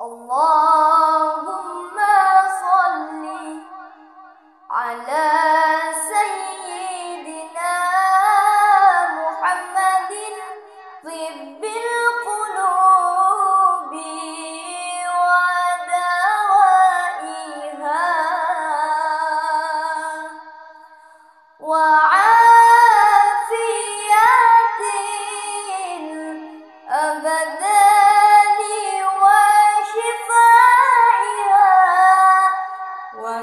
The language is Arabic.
اللهم صل على سيدنا محمد طب القلوب ودوائها وعافية الأبدان